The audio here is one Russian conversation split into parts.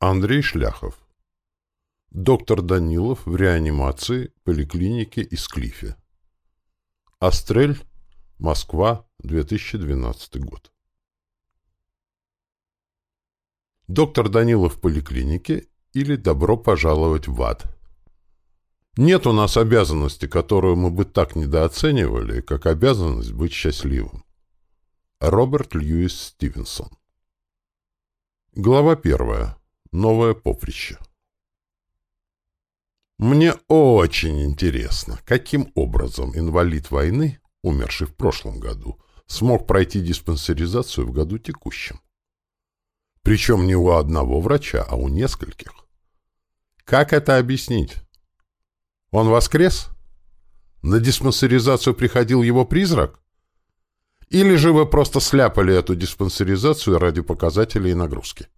Андрей Шляхов. Доктор Данилов в реанимации поликлиники Исклифе. Астрель, Москва, 2012 год. Доктор Данилов в поликлинике или добро пожаловать в ад. Нет у нас обязанности, которую мы бы так недооценивали, как обязанность быть счастливым. Роберт Льюис Стивенсон. Глава первая. Новое поприще. Мне очень интересно, каким образом инвалид войны, умерший в прошлом году, смог пройти диспансеризацию в году текущем. Причем не у одного врача, а у нескольких. Как это объяснить? Он воскрес? На диспансеризацию приходил его призрак? Или же вы просто сляпали эту диспансеризацию ради показателей и нагрузки?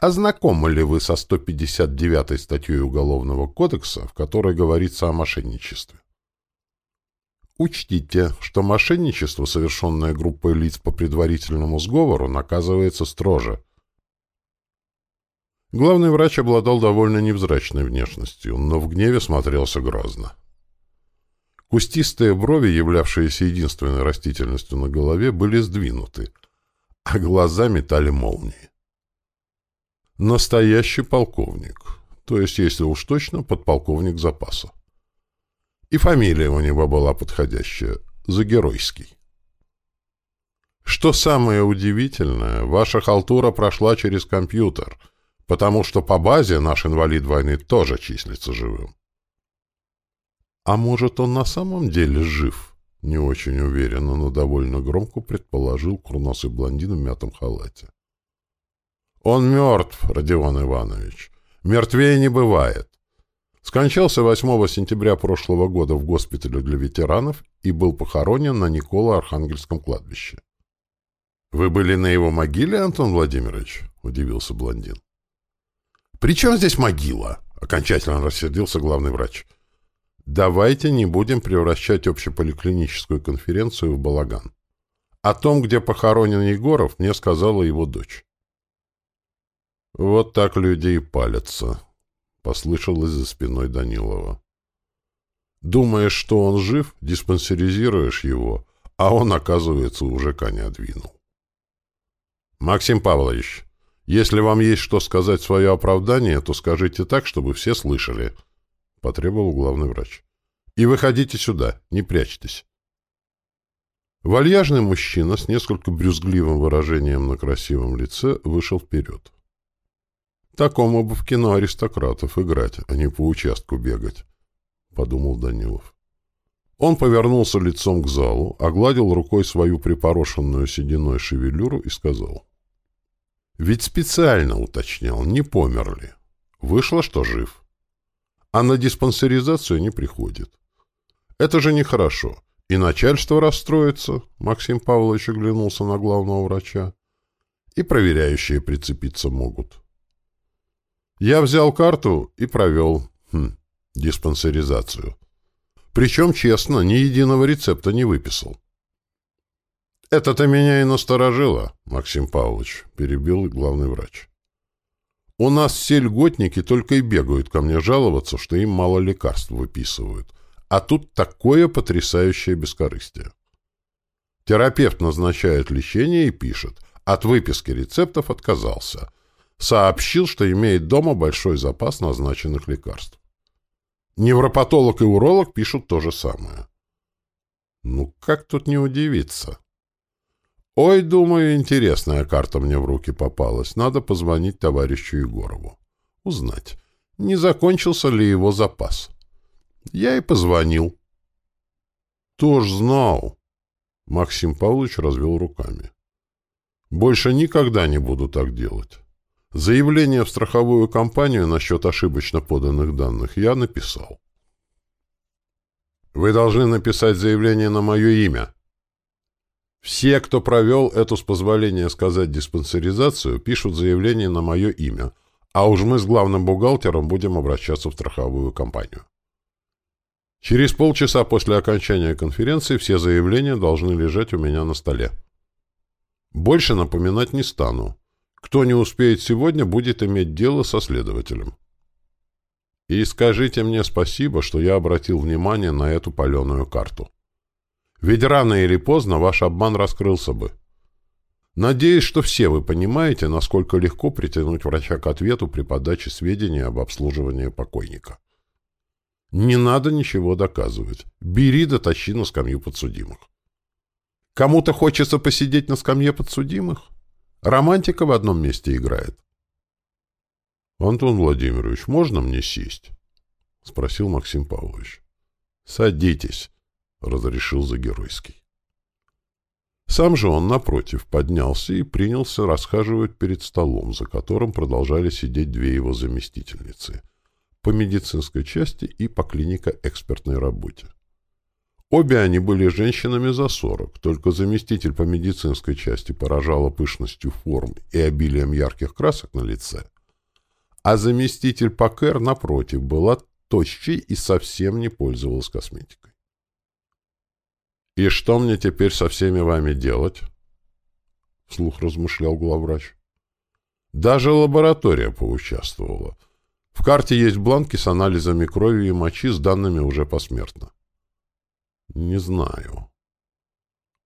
А знакомы ли вы со 159 статьей Уголовного кодекса, в которой говорится о мошенничестве? Учтите, что мошенничество, совершенное группой лиц по предварительному сговору, наказывается строже. Главный врач обладал довольно невзрачной внешностью, но в гневе смотрелся грозно. Кустистые брови, являвшиеся единственной растительностью на голове, были сдвинуты, а глаза метали молнии. Настоящий полковник. То есть, если уж точно, подполковник запаса. И фамилия у него была подходящая — Загеройский. Что самое удивительное, ваша халтура прошла через компьютер, потому что по базе наш инвалид войны тоже числится живым. А может, он на самом деле жив? Не очень уверенно, но довольно громко предположил курносый блондин в мятом халате. Он мертв, Родион Иванович. Мертвее не бывает. Скончался 8 сентября прошлого года в госпитале для ветеранов и был похоронен на Николо-Архангельском кладбище. «Вы были на его могиле, Антон Владимирович?» — удивился блондин. «При чем здесь могила?» — окончательно рассердился главный врач. «Давайте не будем превращать общеполиклиническую конференцию в балаган. О том, где похоронен Егоров, мне сказала его дочь. «Вот так люди и палятся», — послышалось за спиной Данилова. «Думаешь, что он жив, диспансеризируешь его, а он, оказывается, уже коня двинул». «Максим Павлович, если вам есть что сказать в свое оправдание, то скажите так, чтобы все слышали», — потребовал главный врач. «И выходите сюда, не прячьтесь». Вальяжный мужчина с несколько брюзгливым выражением на красивом лице вышел вперед. Такому бы в кино аристократов играть, а не по участку бегать, — подумал Данилов. Он повернулся лицом к залу, огладил рукой свою припорошенную сединой шевелюру и сказал. Ведь специально уточнял, не помер ли. Вышло, что жив. А на диспансеризацию не приходит. Это же нехорошо. И начальство расстроится, Максим Павлович оглянулся на главного врача, и проверяющие прицепиться могут. Я взял карту и провел хм, диспансеризацию. Причем, честно, ни единого рецепта не выписал. «Это-то меня и насторожило, Максим Павлович», — перебил главный врач. «У нас все льготники только и бегают ко мне жаловаться, что им мало лекарств выписывают. А тут такое потрясающее бескорыстие. Терапевт назначает лечение и пишет. От выписки рецептов отказался сообщил, что имеет дома большой запас назначенных лекарств. Невропатолог и уролог пишут то же самое. Ну, как тут не удивиться? Ой, думаю, интересная карта мне в руки попалась. Надо позвонить товарищу Егорову. Узнать, не закончился ли его запас. Я и позвонил. Тоже знал. Максим Павлович развел руками. Больше никогда не буду так делать. Заявление в страховую компанию насчет ошибочно поданных данных я написал. Вы должны написать заявление на мое имя. Все, кто провел эту, с позволения сказать, диспансеризацию, пишут заявление на мое имя, а уж мы с главным бухгалтером будем обращаться в страховую компанию. Через полчаса после окончания конференции все заявления должны лежать у меня на столе. Больше напоминать не стану. Кто не успеет сегодня, будет иметь дело со следователем. И скажите мне спасибо, что я обратил внимание на эту паленую карту. Ведь рано или поздно ваш обман раскрылся бы. Надеюсь, что все вы понимаете, насколько легко притянуть врача к ответу при подаче сведений об обслуживании покойника. Не надо ничего доказывать. Бери да тащи на скамью подсудимых. Кому-то хочется посидеть на скамье подсудимых? Романтика в одном месте играет. — Антон Владимирович, можно мне сесть? — спросил Максим Павлович. — Садитесь, — разрешил Загеройский. Сам же он, напротив, поднялся и принялся расхаживать перед столом, за которым продолжали сидеть две его заместительницы — по медицинской части и по клинико-экспертной работе. Обе они были женщинами за сорок, только заместитель по медицинской части поражала пышностью форм и обилием ярких красок на лице, а заместитель по КЭР, напротив, была тощей и совсем не пользовалась косметикой. «И что мне теперь со всеми вами делать?» — вслух размышлял главврач. «Даже лаборатория поучаствовала. В карте есть бланки с анализами крови и мочи с данными уже посмертно. Не знаю.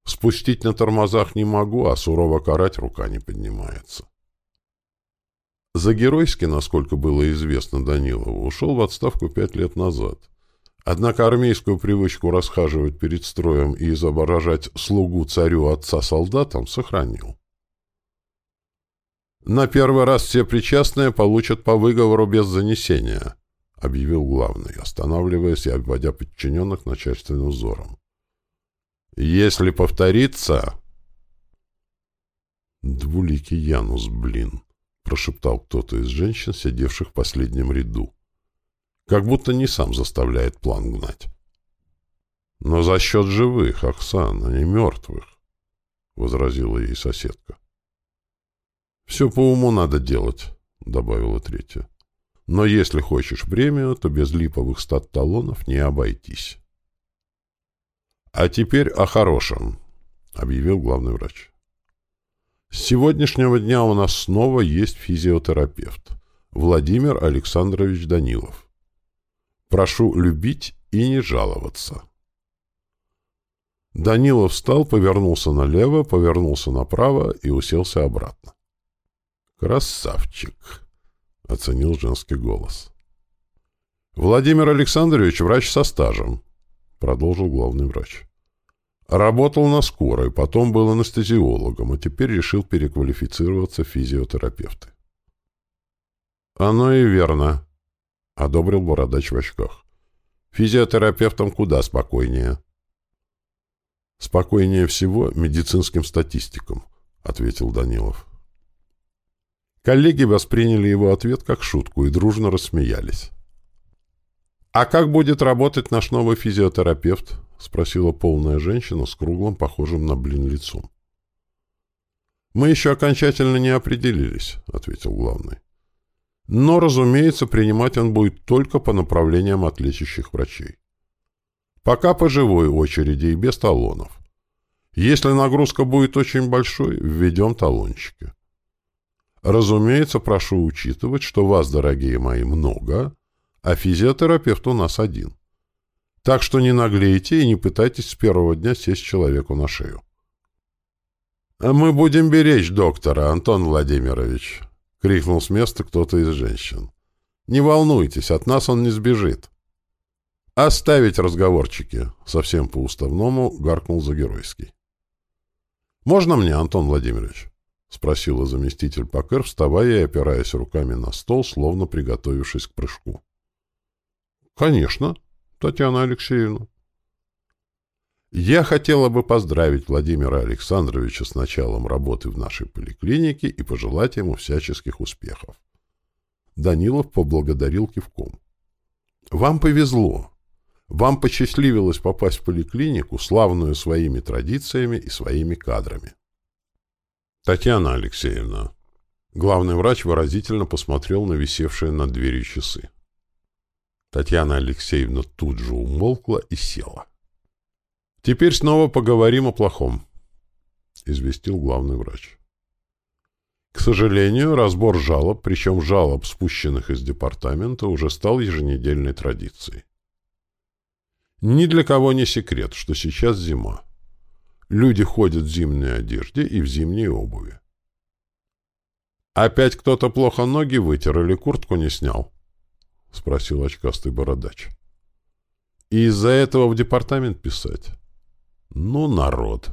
Спустить на тормозах не могу, а сурово карать рука не поднимается. Загеройский, насколько было известно Данилову, ушел в отставку пять лет назад. Однако армейскую привычку расхаживать перед строем и изображать слугу царю отца солдатам сохранил. На первый раз все причастные получат по выговору без занесения, объявил главный, останавливаясь и обводя подчиненных начальственным взором. Если повторится... Двуликий Янус, блин, прошептал кто-то из женщин, сидевших в последнем ряду. Как будто не сам заставляет план гнать. Но за счет живых, Оксан, а не мертвых, — возразила ей соседка. «Все по уму надо делать», — добавила третья. «Но если хочешь премию, то без липовых стат-талонов не обойтись». «А теперь о хорошем», — объявил главный врач. «С сегодняшнего дня у нас снова есть физиотерапевт Владимир Александрович Данилов. Прошу любить и не жаловаться. Данилов встал, повернулся налево, повернулся направо и уселся обратно. «Красавчик!» — оценил женский голос. «Владимир Александрович — врач со стажем», — продолжил главный врач. «Работал на скорой, потом был анестезиологом, а теперь решил переквалифицироваться в физиотерапевты». «Оно и верно», — одобрил бородач в очках. «Физиотерапевтам куда спокойнее». «Спокойнее всего медицинским статистикам», — ответил Данилов. Коллеги восприняли его ответ как шутку и дружно рассмеялись. «А как будет работать наш новый физиотерапевт?» — спросила полная женщина с круглым, похожим на блин лицом. «Мы еще окончательно не определились», — ответил главный. Но, разумеется, принимать он будет только по направлениям от лечащих врачей. Пока по живой очереди и без талонов. Если нагрузка будет очень большой, введем талончики. Разумеется, прошу учитывать, что вас, дорогие мои, много, а физиотерапевт у нас один. Так что не наглейте и не пытайтесь с первого дня сесть человеку на шею. «Мы будем беречь доктора, Антон Владимирович», — крикнул с места кто-то из женщин. «Не волнуйтесь, от нас он не сбежит». «Оставить разговорчики!» — совсем по-уставному гаркнул Загеройский. «Можно мне, Антон Владимирович?» — спросила заместитель Пакер, вставая и опираясь руками на стол, словно приготовившись к прыжку. «Конечно, Татьяна Алексеевна». Я хотела бы поздравить Владимира Александровича с началом работы в нашей поликлинике и пожелать ему всяческих успехов. Данилов поблагодарил кивком. Вам повезло. Вам посчастливилось попасть в поликлинику, славную своими традициями и своими кадрами. Татьяна Алексеевна. Главный врач выразительно посмотрел на висевшие над дверью часы. Татьяна Алексеевна тут же умолкла и села. «Теперь снова поговорим о плохом», — известил главный врач. К сожалению, разбор жалоб, причем жалоб, спущенных из департамента, уже стал еженедельной традицией. Ни для кого не секрет, что сейчас зима. Люди ходят в зимней одежде и в зимней обуви. «Опять кто-то плохо ноги вытер или куртку не снял?» — спросил очкастый бородач. «И из-за этого в департамент писать?» «Ну, народ!»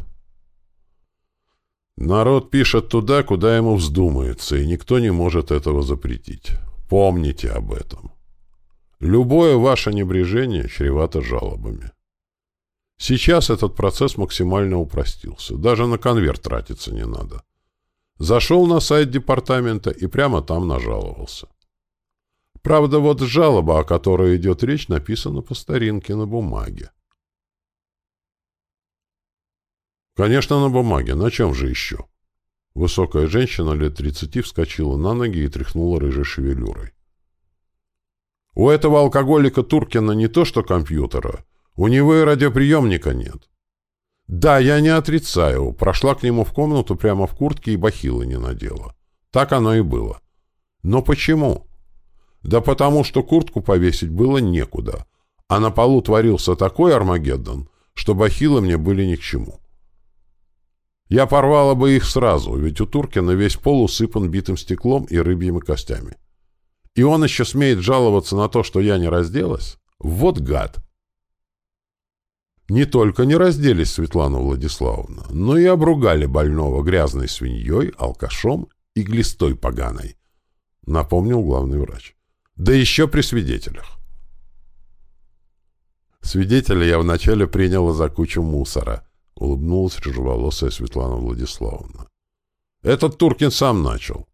Народ пишет туда, куда ему вздумается, и никто не может этого запретить. Помните об этом. Любое ваше небрежение чревато жалобами. Сейчас этот процесс максимально упростился. Даже на конверт тратиться не надо. Зашел на сайт департамента и прямо там нажаловался. Правда, вот жалоба, о которой идет речь, написана по старинке на бумаге. Конечно, на бумаге. На чем же еще? Высокая женщина лет тридцати вскочила на ноги и тряхнула рыжей шевелюрой. У этого алкоголика Туркина не то что компьютера, у него и радиоприемника нет. Да, я не отрицаю, прошла к нему в комнату прямо в куртке и бахилы не надела. Так оно и было. Но почему? Да потому что куртку повесить было некуда, а на полу творился такой Армагеддон, что бахилы мне были ни к чему. Я порвала бы их сразу, ведь у Туркина весь пол усыпан битым стеклом и рыбьими костями. И он еще смеет жаловаться на то, что я не разделась? Вот гад! Не только не разделись Светлана Владиславовна, но и обругали больного грязной свиньей, алкашом и глистой поганой, напомнил главный врач. Да еще при свидетелях. Свидетеля я вначале приняла за кучу мусора — улыбнулась рыжеволосая Светлана Владиславовна. Этот Туркин сам начал.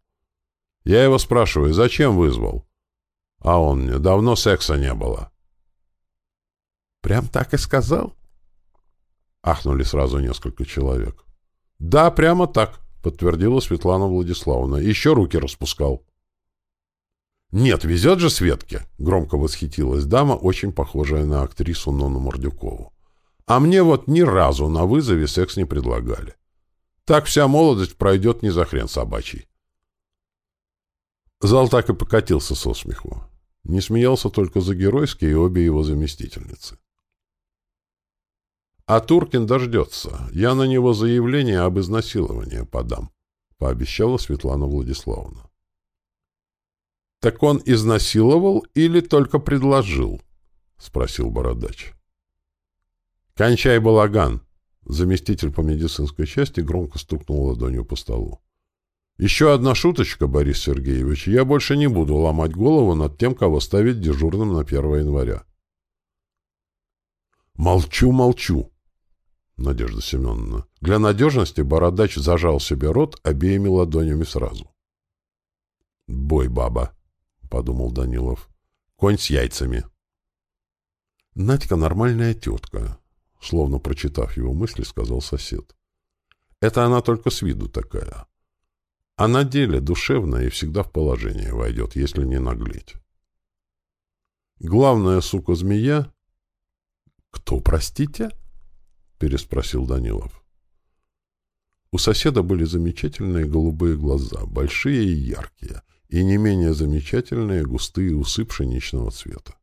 Я его спрашиваю, зачем вызвал? А он мне, давно секса не было. Прям так и сказал? Ахнули сразу несколько человек. Да, прямо так, подтвердила Светлана Владиславовна. Еще руки распускал. «Нет, везет же Светке!» — громко восхитилась дама, очень похожая на актрису Нону Мордюкову. А мне вот ни разу на вызове секс не предлагали. Так вся молодость пройдет не за хрен собачий. Зал так и покатился со смеху. Не смеялся только за геройские и обе его заместительницы. А Туркин дождется. Я на него заявление об изнасиловании подам, — пообещала Светлана Владиславовна. — Так он изнасиловал или только предложил? — спросил Бородач. «Кончай балаган!» Заместитель по медицинской части громко стукнул ладонью по столу. «Еще одна шуточка, Борис Сергеевич. Я больше не буду ломать голову над тем, кого ставить дежурным на 1 января». «Молчу, молчу!» Надежда Семеновна. Для надежности Бородач зажал себе рот обеими ладонями сразу. «Бой, баба!» — подумал Данилов. «Конь с яйцами!» Надька нормальная тетка. Словно прочитав его мысли, сказал сосед. Это она только с виду такая. А на деле душевная и всегда в положение войдет, если не наглеть. Главная сука-змея... Кто, простите? Переспросил Данилов. У соседа были замечательные голубые глаза, большие и яркие, и не менее замечательные густые усы пшеничного цвета.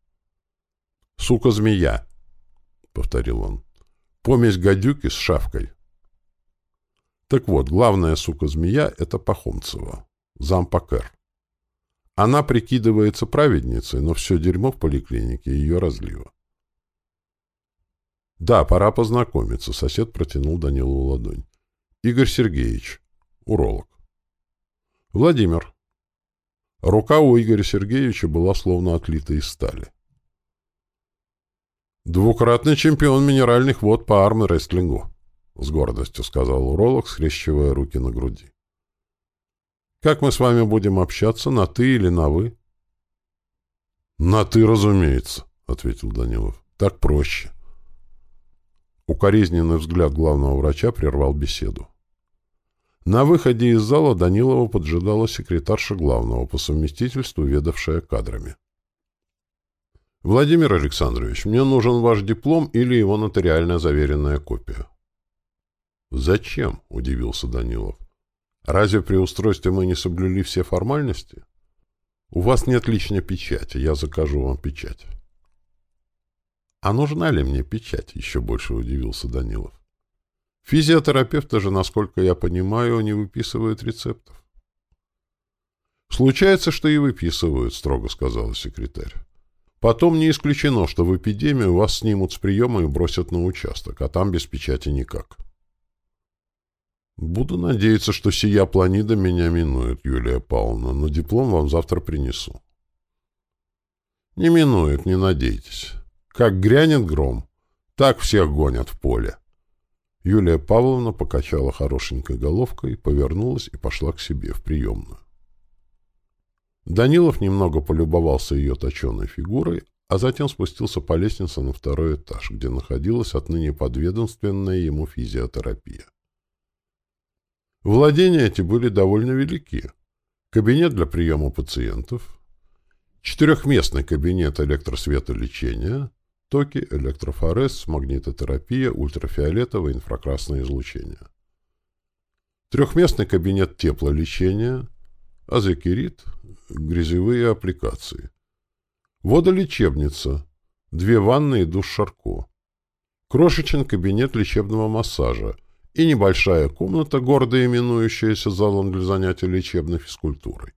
«Сука-змея!» — повторил он. Помесь гадюки с шавкой. Так вот, главная сука-змея — это Пахомцева, зампакер. Она прикидывается праведницей, но все дерьмо в поликлинике ее разлива. Да, пора познакомиться. Сосед протянул Данилову ладонь. Игорь Сергеевич, уролог. Владимир. Рука у Игоря Сергеевича была словно отлита из стали. «Двукратный чемпион минеральных вод по армрестлингу», — с гордостью сказал уролог, скрещивая руки на груди. «Как мы с вами будем общаться, на «ты» или на «вы»?» «На «ты», разумеется», — ответил Данилов. «Так проще». Укоризненный взгляд главного врача прервал беседу. На выходе из зала Данилова поджидала секретарша главного по совместительству, ведавшая кадрами. «Владимир Александрович, мне нужен ваш диплом или его нотариально заверенная копия». «Зачем?» — удивился Данилов. Разве при устройстве мы не соблюли все формальности? У вас нет личной печати, я закажу вам печать. А нужна ли мне печать? Еще больше удивился Данилов. Физиотерапевты же, насколько я понимаю, не выписывают рецептов. Случается, что и выписывают, строго сказала секретарь. Потом не исключено, что в эпидемию вас снимут с приема и бросят на участок, а там без печати никак. Буду надеяться, что сия планида меня минует, Юлия Павловна, но диплом вам завтра принесу. Не минует, не надейтесь. Как грянет гром, так всех гонят в поле. Юлия Павловна покачала хорошенькой головкой, повернулась и пошла к себе в приемную. Данилов немного полюбовался ее точеной фигурой, а затем спустился по лестнице на второй этаж, где находилась отныне подведомственная ему физиотерапия. Владения эти были довольно велики. Кабинет для приема пациентов, четырехместный кабинет электросветолечения, токи, электрофорез, магнитотерапия, ультрафиолетовое инфракрасное излучение. Трехместный кабинет теплолечения, азекерит, грязевые аппликации. Водолечебница, две ванны и душ Шарко. Крошечный кабинет лечебного массажа, и небольшая комната, гордо именующаяся залом для занятий лечебной физкультурой.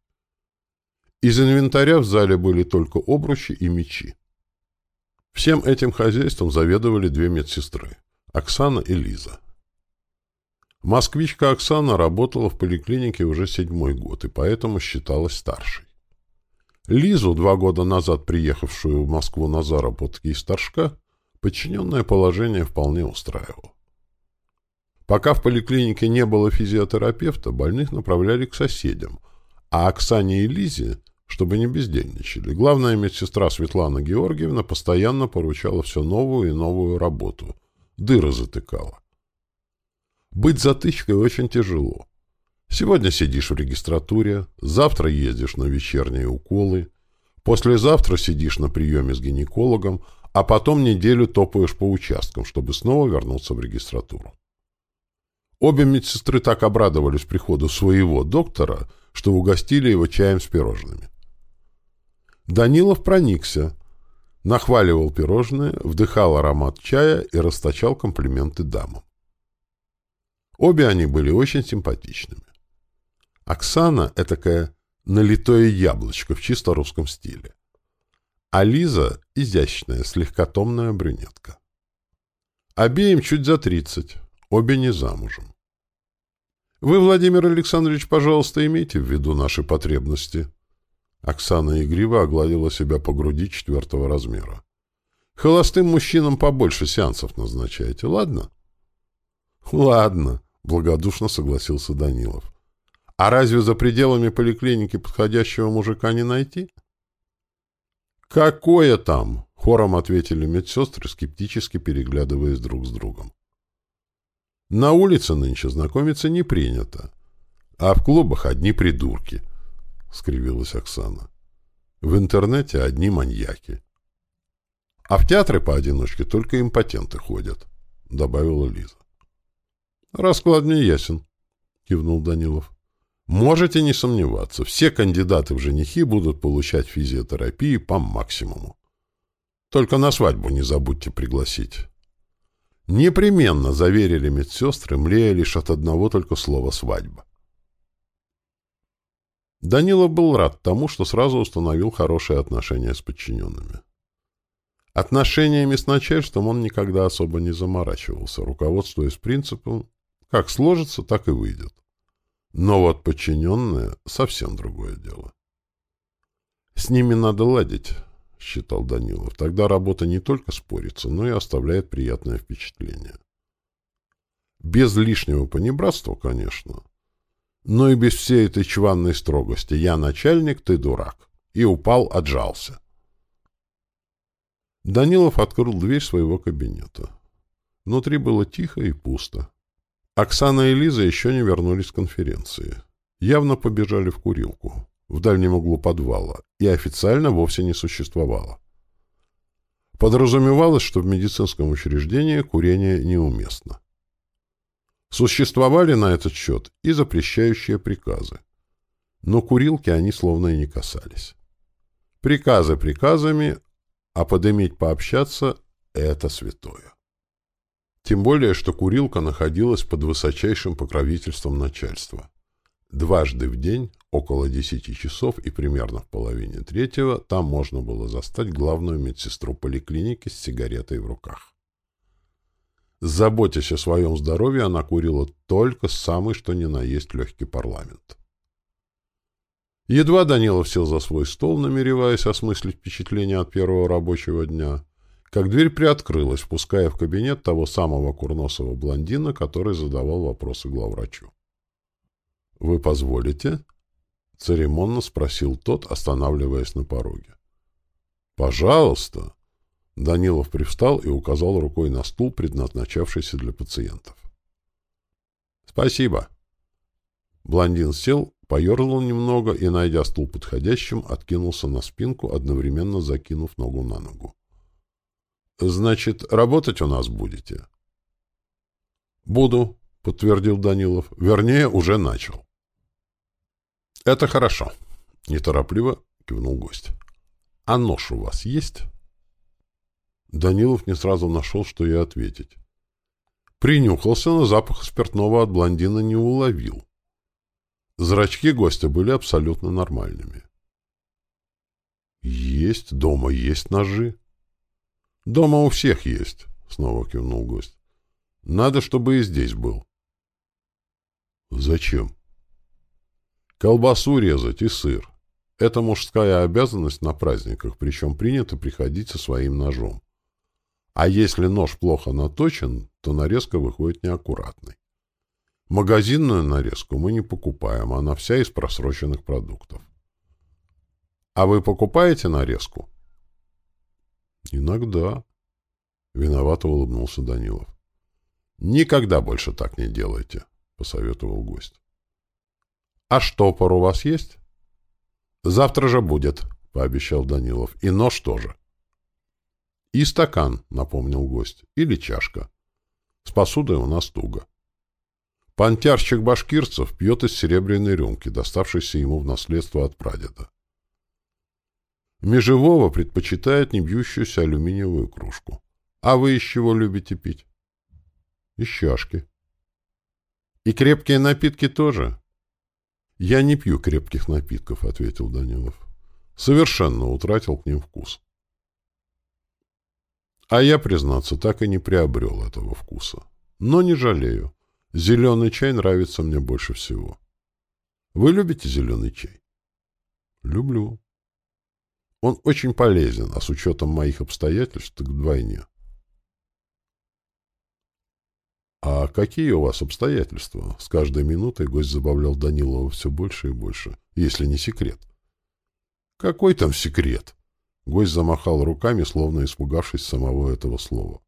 Из инвентаря в зале были только обручи и мечи. Всем этим хозяйством заведовали две медсестры – Оксана и Лиза. Москвичка Оксана работала в поликлинике уже седьмой год и поэтому считалась старшей. Лизу, два года назад приехавшую в Москву на заработки из Торжка, подчиненное положение вполне устраивало. Пока в поликлинике не было физиотерапевта, больных направляли к соседям, а Оксане и Лизе, чтобы не бездельничали, главная медсестра Светлана Георгиевна постоянно поручала все новую и новую работу, дыры затыкала. Быть затычкой очень тяжело. Сегодня сидишь в регистратуре, завтра ездишь на вечерние уколы, послезавтра сидишь на приеме с гинекологом, а потом неделю топаешь по участкам, чтобы снова вернуться в регистратуру. Обе медсестры так обрадовались приходу своего доктора, что угостили его чаем с пирожными. Данилов проникся, нахваливал пирожные, вдыхал аромат чая и расточал комплименты дамам. Обе они были очень симпатичными. Оксана — этакое налитое яблочко в чисто русском стиле. А Лиза — изящная, слегка томная брюнетка. Обеим чуть за тридцать. Обе не замужем. Вы, Владимир Александрович, пожалуйста, имейте в виду наши потребности. Оксана игриво огладила себя по груди четвертого размера. Холостым мужчинам побольше сеансов назначайте, ладно? Ладно, благодушно согласился Данилов. А разве за пределами поликлиники подходящего мужика не найти? Какое там? Хором ответили медсестры, скептически переглядываясь друг с другом. На улице нынче знакомиться не принято. А в клубах одни придурки, — скривилась Оксана. В интернете одни маньяки. А в театры поодиночке только импотенты ходят, — добавила Лиза. Расклад мне ясен, — кивнул Данилов. Можете не сомневаться, все кандидаты в женихи будут получать физиотерапию по максимуму. Только на свадьбу не забудьте пригласить. Непременно заверили медсестры, млея лишь от одного только слова «свадьба». Данила был рад тому, что сразу установил хорошие отношения с подчиненными. Отношениями с начальством он никогда особо не заморачивался, руководствуясь принципом «как сложится, так и выйдет». Но вот подчиненные — совсем другое дело. С ними надо ладить, — считал Данилов. Тогда работа не только спорится, но и оставляет приятное впечатление. Без лишнего понебратства, конечно, но и без всей этой чванной строгости. Я начальник, ты дурак. И упал, отжался. Данилов открыл дверь своего кабинета. Внутри было тихо и пусто. Оксана и Лиза еще не вернулись с конференции. Явно побежали в курилку в дальнем углу подвала и официально вовсе не существовало. Подразумевалось, что в медицинском учреждении курение неуместно. Существовали на этот счет и запрещающие приказы. Но курилки они словно и не касались. Приказы приказами, а подыметь пообщаться — это святое. Тем более, что курилка находилась под высочайшим покровительством начальства. Дважды в день, около десяти часов и примерно в половине третьего, там можно было застать главную медсестру поликлиники с сигаретой в руках. Заботясь о своем здоровье, она курила только самый что ни на есть легкий парламент. Едва Данилов сел за свой стол, намереваясь осмыслить впечатление от первого рабочего дня, как дверь приоткрылась, впуская в кабинет того самого курносого блондина, который задавал вопросы главврачу. — Вы позволите? — церемонно спросил тот, останавливаясь на пороге. — Пожалуйста! Данилов привстал и указал рукой на стул, предназначавшийся для пациентов. «Спасибо». Блондин сел, поерзал немного и, найдя стул подходящим, откинулся на спинку, одновременно закинув ногу на ногу. «Значит, работать у нас будете?» «Буду», — подтвердил Данилов. «Вернее, уже начал». «Это хорошо», — неторопливо кивнул гость. «А нож у вас есть?» Данилов не сразу нашел, что и ответить. Принюхался, но запах спиртного от блондина не уловил. Зрачки гостя были абсолютно нормальными. «Есть, дома есть ножи». «Дома у всех есть», — снова кивнул гость. «Надо, чтобы и здесь был». «Зачем?» «Колбасу резать и сыр. Это мужская обязанность на праздниках, причем принято приходить со своим ножом. А если нож плохо наточен, то нарезка выходит неаккуратной. Магазинную нарезку мы не покупаем, она вся из просроченных продуктов. А вы покупаете нарезку? Иногда. Виновато улыбнулся Данилов. Никогда больше так не делайте, посоветовал гость. А штопор у вас есть? Завтра же будет, пообещал Данилов. И нож тоже. «И стакан», — напомнил гость, — «или чашка. С посудой у нас туго». Понтярщик башкирцев пьет из серебряной рюмки, доставшейся ему в наследство от прадеда. Межевого предпочитает не бьющуюся алюминиевую кружку. А вы из чего любите пить? Из чашки. И крепкие напитки тоже? Я не пью крепких напитков, ответил Данилов. Совершенно утратил к ним вкус. А я, признаться, так и не приобрел этого вкуса. Но не жалею. Зеленый чай нравится мне больше всего. Вы любите зеленый чай? Люблю. Он очень полезен, а с учетом моих обстоятельств так вдвойне. «А какие у вас обстоятельства?» С каждой минутой гость забавлял Данилова все больше и больше, если не секрет. «Какой там секрет?» Гость замахал руками, словно испугавшись самого этого слова.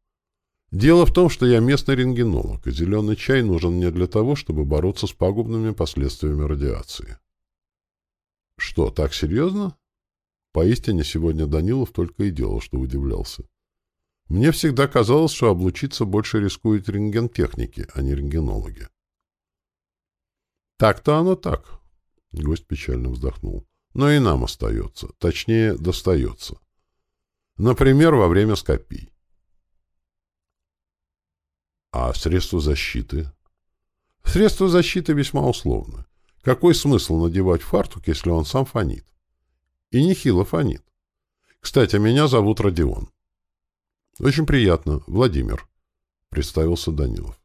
«Дело в том, что я местный рентгенолог, и зеленый чай нужен мне для того, чтобы бороться с пагубными последствиями радиации». «Что, так серьезно?» Поистине сегодня Данилов только и делал, что удивлялся. Мне всегда казалось, что облучиться больше рискуют рентгентехники, а не рентгенологи. Так-то оно так. Гость печально вздохнул но и нам остается, точнее, достается. Например, во время скопий. А средства защиты? Средства защиты весьма условны. Какой смысл надевать фартук, если он сам фонит? И нехило фонит. Кстати, меня зовут Родион. Очень приятно, Владимир, представился Данилов.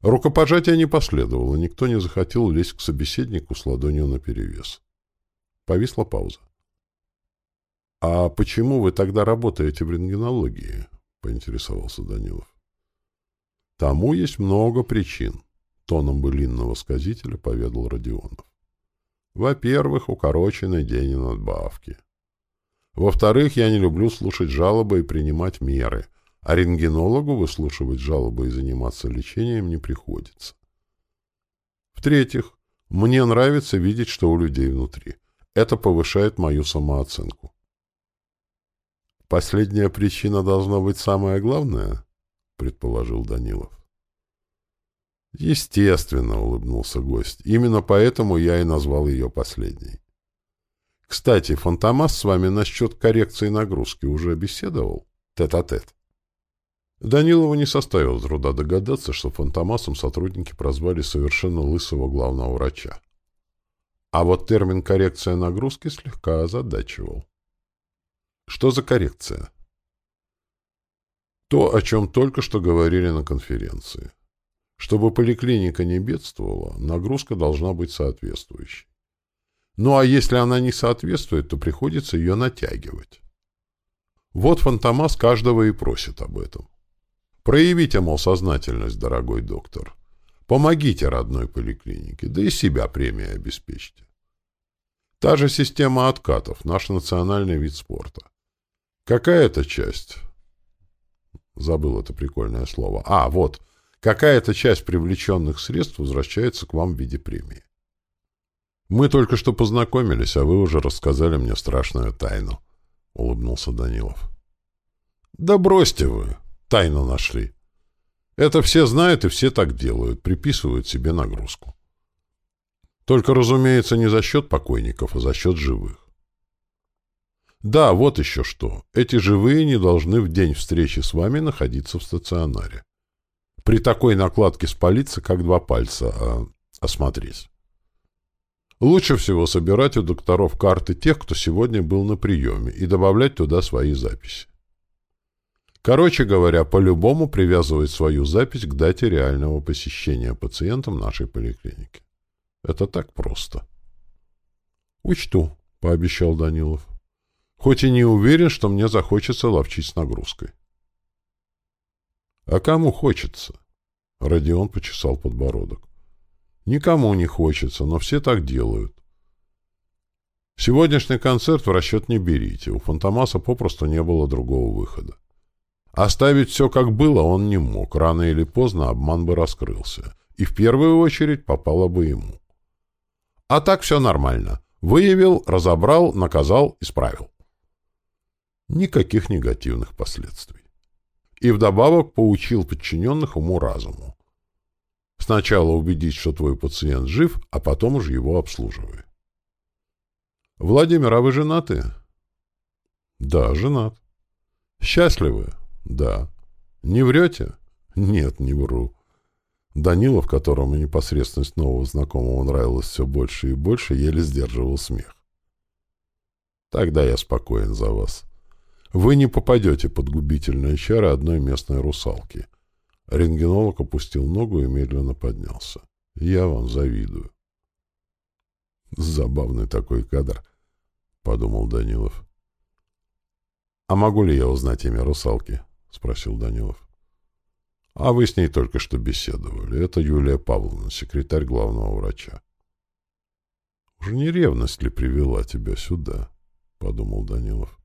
Рукопожатия не последовало, никто не захотел лезть к собеседнику с ладонью наперевес. Повисла пауза. «А почему вы тогда работаете в рентгенологии?» — поинтересовался Данилов. «Тому есть много причин», — тоном былинного сказителя поведал Родионов. «Во-первых, укороченный день надбавки. Во-вторых, я не люблю слушать жалобы и принимать меры, а рентгенологу выслушивать жалобы и заниматься лечением не приходится. В-третьих, мне нравится видеть, что у людей внутри. Это повышает мою самооценку. Последняя причина должна быть самая главная, предположил Данилов. Естественно, улыбнулся гость. Именно поэтому я и назвал ее последней. Кстати, Фантомас с вами насчет коррекции нагрузки уже беседовал? Тет-а-тет. -тет. Данилову не составило труда догадаться, что Фантомасом сотрудники прозвали совершенно лысого главного врача. А вот термин «коррекция нагрузки» слегка озадачивал. Что за коррекция? То, о чем только что говорили на конференции. Чтобы поликлиника не бедствовала, нагрузка должна быть соответствующей. Ну а если она не соответствует, то приходится ее натягивать. Вот Фантомас каждого и просит об этом. Проявите, мол, сознательность, дорогой доктор. Помогите родной поликлинике, да и себя премией обеспечьте. Та же система откатов, наш национальный вид спорта. Какая это часть? Забыл это прикольное слово. А, вот. Какая-то часть привлеченных средств возвращается к вам в виде премии. Мы только что познакомились, а вы уже рассказали мне страшную тайну, — улыбнулся Данилов. Да бросьте вы. Тайну нашли. Это все знают и все так делают, приписывают себе нагрузку. Только, разумеется, не за счет покойников, а за счет живых. Да, вот еще что. Эти живые не должны в день встречи с вами находиться в стационаре. При такой накладке спалиться, как два пальца, а... осмотреть. Лучше всего собирать у докторов карты тех, кто сегодня был на приеме, и добавлять туда свои записи. Короче говоря, по-любому привязывать свою запись к дате реального посещения пациентом нашей поликлиники. Это так просто. «Учту», — пообещал Данилов. «Хоть и не уверен, что мне захочется ловчить с нагрузкой». «А кому хочется?» — Родион почесал подбородок. «Никому не хочется, но все так делают. Сегодняшний концерт в расчет не берите, у Фантомаса попросту не было другого выхода. Оставить все как было он не мог, рано или поздно обман бы раскрылся, и в первую очередь попало бы ему. А так все нормально. Выявил, разобрал, наказал, исправил. Никаких негативных последствий. И вдобавок поучил подчиненных уму-разуму. Сначала убедить, что твой пациент жив, а потом уж его обслуживай. Владимир, а вы женаты? Да, женат. Счастливы? Да. Не врете? Нет, не вру. Данилов, которому непосредственность нового знакомого нравилась все больше и больше, еле сдерживал смех. «Тогда я спокоен за вас. Вы не попадете под губительные чары одной местной русалки». Рентгенолог опустил ногу и медленно поднялся. «Я вам завидую». «Забавный такой кадр», — подумал Данилов. «А могу ли я узнать имя русалки?» — спросил Данилов. А вы с ней только что беседовали. Это Юлия Павловна, секретарь главного врача. Уже не ревность ли привела тебя сюда? Подумал Данилов.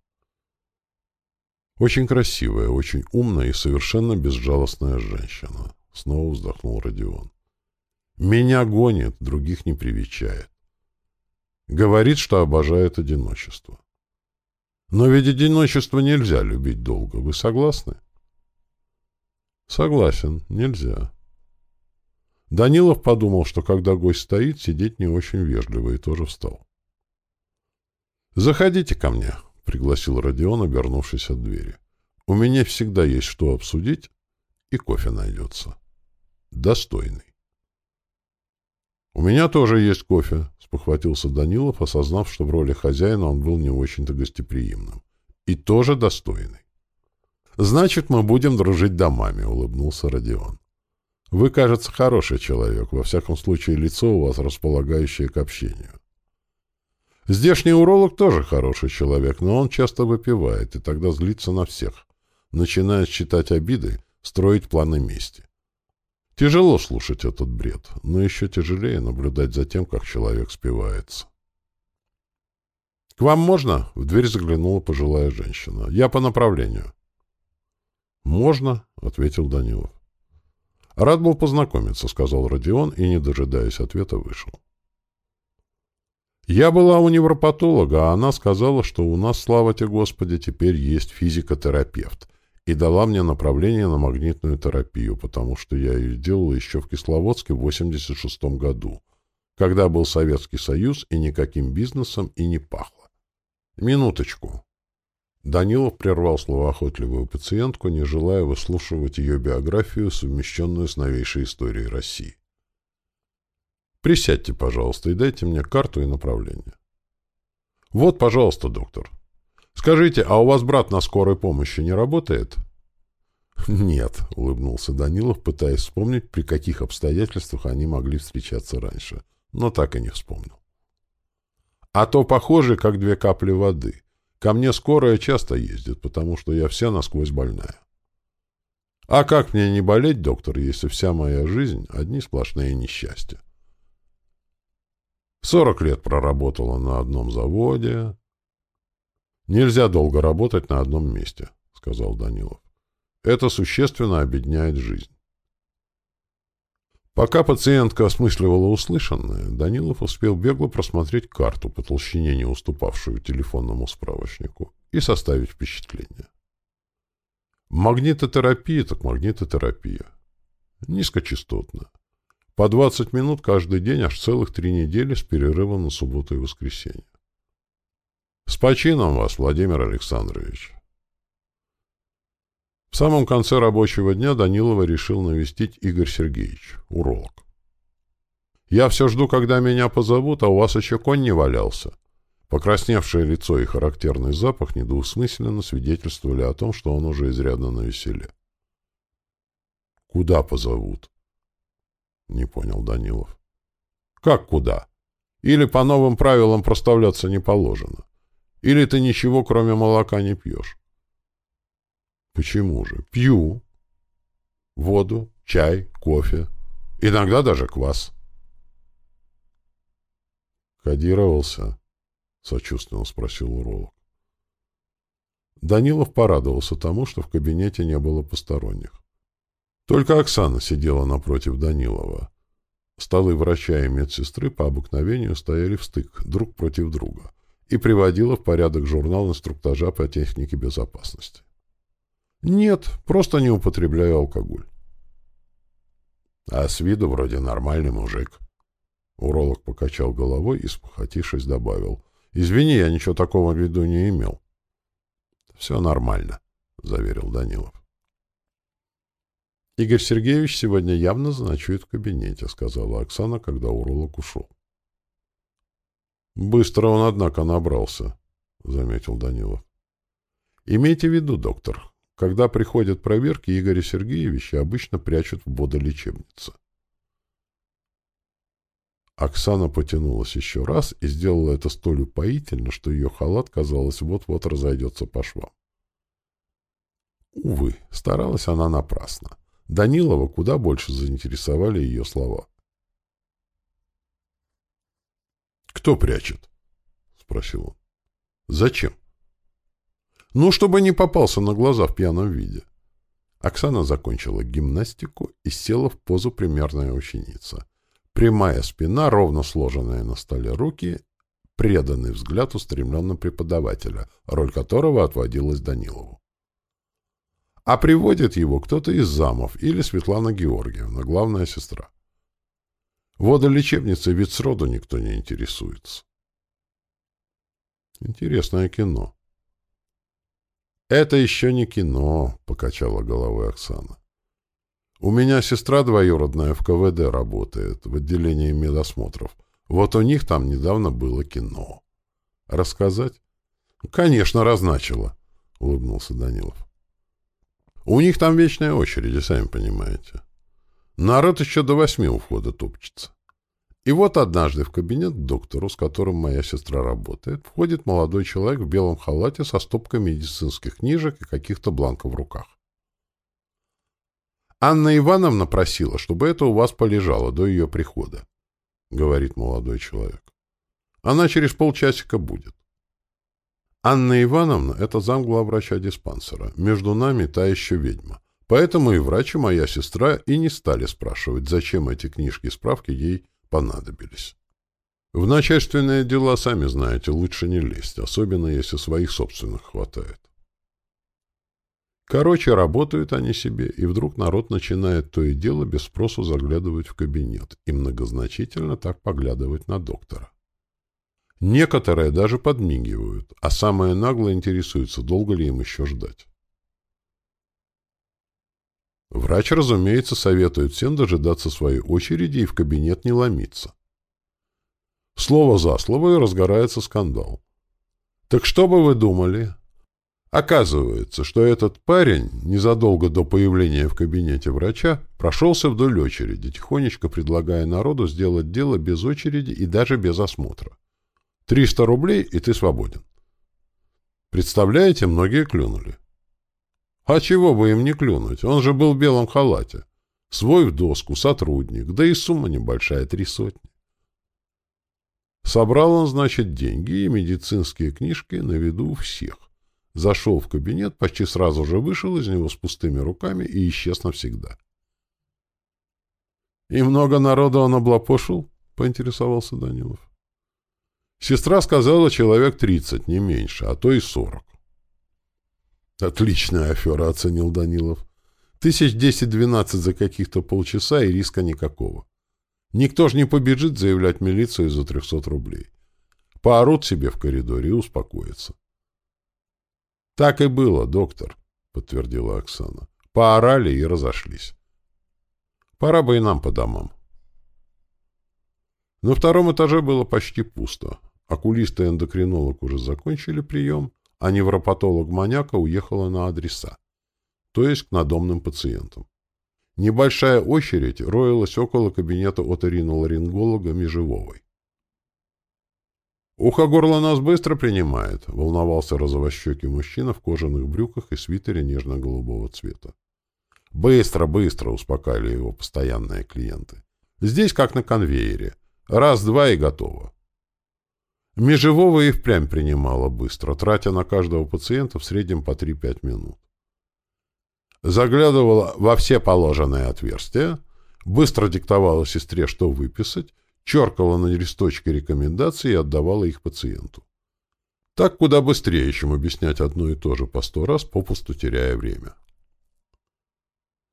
Очень красивая, очень умная и совершенно безжалостная женщина. Снова вздохнул Родион. Меня гонит, других не привечает. Говорит, что обожает одиночество. Но ведь одиночество нельзя любить долго. Вы согласны? — Согласен, нельзя. Данилов подумал, что когда гость стоит, сидеть не очень вежливо, и тоже встал. «Заходите ко мне», — пригласил Родион, обернувшись от двери. «У меня всегда есть что обсудить, и кофе найдется. Достойный». «У меня тоже есть кофе», — спохватился Данилов, осознав, что в роли хозяина он был не очень-то гостеприимным. «И тоже достойный». «Значит, мы будем дружить домами», — улыбнулся Родион. «Вы, кажется, хороший человек, во всяком случае лицо у вас располагающее к общению». Здешний уролог тоже хороший человек, но он часто выпивает и тогда злится на всех, начинает считать обиды, строить планы мести. Тяжело слушать этот бред, но еще тяжелее наблюдать за тем, как человек спивается. «К вам можно?» — в дверь заглянула пожилая женщина. «Я по направлению». «Можно», — ответил Данилов. «Рад был познакомиться», — сказал Родион и, не дожидаясь ответа, вышел. Я была у невропатолога, а она сказала, что у нас, слава тебе Господи, теперь есть физикотерапевт, и дала мне направление на магнитную терапию, потому что я ее делал еще в Кисловодске в 86 году, когда был Советский Союз и никаким бизнесом и не пахло. Минуточку. Данилов прервал словоохотливую пациентку, не желая выслушивать ее биографию, совмещенную с новейшей историей России. «Присядьте, пожалуйста, и дайте мне карту и направление». «Вот, пожалуйста, доктор. Скажите, а у вас брат на скорой помощи не работает?» «Нет», — улыбнулся Данилов, пытаясь вспомнить, при каких обстоятельствах они могли встречаться раньше, но так и не вспомнил. «А то похоже, как две капли воды». Ко мне скорая часто ездит, потому что я вся насквозь больная. А как мне не болеть, доктор, если вся моя жизнь — одни сплошные несчастья? Сорок лет проработала на одном заводе. Нельзя долго работать на одном месте, — сказал Данилов. Это существенно обедняет жизнь. Пока пациентка осмысливала услышанное, Данилов успел бегло просмотреть карту по толщине, не уступавшую телефонному справочнику, и составить впечатление. Магнитотерапия так магнитотерапия. Низкочастотно. По 20 минут каждый день аж целых три недели с перерывом на субботу и воскресенье. С почином вас, Владимир Александрович. В самом конце рабочего дня Данилова решил навестить Игорь Сергеевич, уролог. «Я все жду, когда меня позовут, а у вас еще конь не валялся». Покрасневшее лицо и характерный запах недвусмысленно свидетельствовали о том, что он уже изрядно навеселе. «Куда позовут?» — не понял Данилов. «Как куда? Или по новым правилам проставляться не положено? Или ты ничего, кроме молока, не пьешь?» Почему же? Пью. Воду, чай, кофе. Иногда даже квас. Кодировался? Сочувственно спросил уролог. Данилов порадовался тому, что в кабинете не было посторонних. Только Оксана сидела напротив Данилова. Столы врача и медсестры по обыкновению стояли в стык, друг против друга, и приводила в порядок журнал инструктажа по технике безопасности. Нет, просто не употребляю алкоголь. А с виду вроде нормальный мужик. Уролог покачал головой и, спохотившись, добавил. Извини, я ничего такого в виду не имел. Все нормально, заверил Данилов. Игорь Сергеевич сегодня явно заночует в кабинете, сказала Оксана, когда уролог ушел. Быстро он, однако, набрался, заметил Данилов. Имейте в виду, доктор, когда приходят проверки, Игоря Сергеевича обычно прячут в водолечебнице. Оксана потянулась еще раз и сделала это столь упоительно, что ее халат, казалось, вот-вот разойдется по швам. Увы, старалась она напрасно. Данилова куда больше заинтересовали ее слова. «Кто прячет?» — спросил он. «Зачем?» Ну, чтобы не попался на глаза в пьяном виде. Оксана закончила гимнастику и села в позу примерная ученица. Прямая спина, ровно сложенные на столе руки, преданный взгляд устремлен на преподавателя, роль которого отводилась Данилову. А приводит его кто-то из замов или Светлана Георгиевна, главная сестра. Водолечебницей ведь сроду никто не интересуется. Интересное кино. «Это еще не кино», — покачала головой Оксана. «У меня сестра двоюродная в КВД работает, в отделении медосмотров. Вот у них там недавно было кино. Рассказать?» «Конечно, разначила», — улыбнулся Данилов. «У них там вечная очередь, сами понимаете. Народ еще до восьми у входа топчется. И вот однажды в кабинет к доктору, с которым моя сестра работает, входит молодой человек в белом халате со стопкой медицинских книжек и каких-то бланков в руках. «Анна Ивановна просила, чтобы это у вас полежало до ее прихода», — говорит молодой человек. «Она через полчасика будет». Анна Ивановна — это замглавврача диспансера. Между нами та еще ведьма. Поэтому и врач, и моя сестра и не стали спрашивать, зачем эти книжки и справки ей понадобились. В начальственные дела, сами знаете, лучше не лезть, особенно если своих собственных хватает. Короче, работают они себе, и вдруг народ начинает то и дело без спросу заглядывать в кабинет и многозначительно так поглядывать на доктора. Некоторые даже подмигивают, а самые нагло интересуются, долго ли им еще ждать. Врач, разумеется, советует всем дожидаться своей очереди и в кабинет не ломиться. Слово за слово и разгорается скандал. Так что бы вы думали? Оказывается, что этот парень, незадолго до появления в кабинете врача, прошелся вдоль очереди, тихонечко предлагая народу сделать дело без очереди и даже без осмотра. Триста рублей, и ты свободен. Представляете, многие клюнули. А чего бы им не клюнуть? Он же был в белом халате. Свой в доску, сотрудник, да и сумма небольшая, три сотни. Собрал он, значит, деньги и медицинские книжки на виду у всех. Зашел в кабинет, почти сразу же вышел из него с пустыми руками и исчез навсегда. — И много народа он облапошил? — поинтересовался Данилов. Сестра сказала человек тридцать, не меньше, а то и сорок. Отличная афера, оценил Данилов. Тысяч десять-двенадцать за каких-то полчаса и риска никакого. Никто ж не побежит заявлять милицию за трехсот рублей. Поорут себе в коридоре и успокоятся. Так и было, доктор, подтвердила Оксана. Поорали и разошлись. Пора бы и нам по домам. На втором этаже было почти пусто. Окулист и эндокринолог уже закончили прием, а невропатолог-маняка уехала на адреса, то есть к надомным пациентам. Небольшая очередь роилась около кабинета оториноларинголога Межевовой. «Ухо-горло нас быстро принимает», — волновался розовощекий мужчина в кожаных брюках и свитере нежно-голубого цвета. «Быстро, быстро!» — успокаивали его постоянные клиенты. «Здесь как на конвейере. Раз-два и готово. Межевого и впрямь принимала быстро, тратя на каждого пациента в среднем по 3-5 минут. Заглядывала во все положенные отверстия, быстро диктовала сестре, что выписать, черкала на листочке рекомендации и отдавала их пациенту. Так куда быстрее, чем объяснять одно и то же по сто раз, попусту теряя время.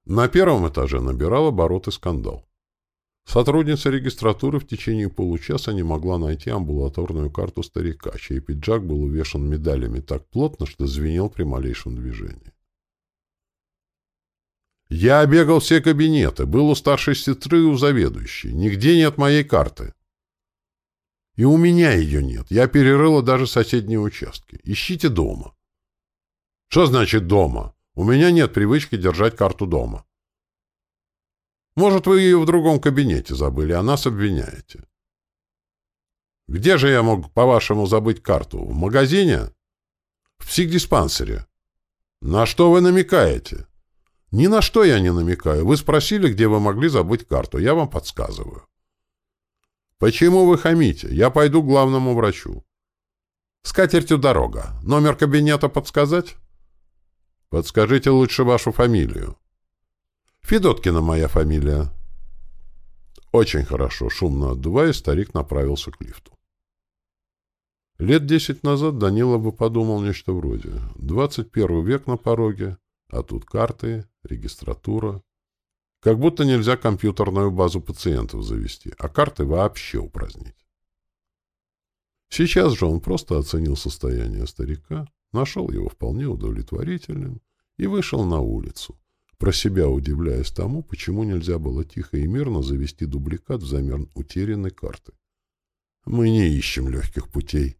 На первом этаже набирал обороты скандал. Сотрудница регистратуры в течение получаса не могла найти амбулаторную карту старика, чей пиджак был увешан медалями так плотно, что звенел при малейшем движении. «Я обегал все кабинеты, был у старшей сестры и у заведующей. Нигде нет моей карты. И у меня ее нет. Я перерыла даже соседние участки. Ищите дома». «Что значит дома? У меня нет привычки держать карту дома». Может, вы ее в другом кабинете забыли, а нас обвиняете. Где же я мог, по-вашему, забыть карту? В магазине? В психдиспансере. На что вы намекаете? Ни на что я не намекаю. Вы спросили, где вы могли забыть карту. Я вам подсказываю. Почему вы хамите? Я пойду к главному врачу. С катертью дорога. Номер кабинета подсказать? Подскажите лучше вашу фамилию. Федоткина моя фамилия. Очень хорошо. Шумно отдуваясь, старик направился к лифту. Лет десять назад Данила бы подумал нечто вроде. Двадцать первый век на пороге, а тут карты, регистратура. Как будто нельзя компьютерную базу пациентов завести, а карты вообще упразднить. Сейчас же он просто оценил состояние старика, нашел его вполне удовлетворительным и вышел на улицу, про себя удивляясь тому, почему нельзя было тихо и мирно завести дубликат взамен утерянной карты. Мы не ищем легких путей.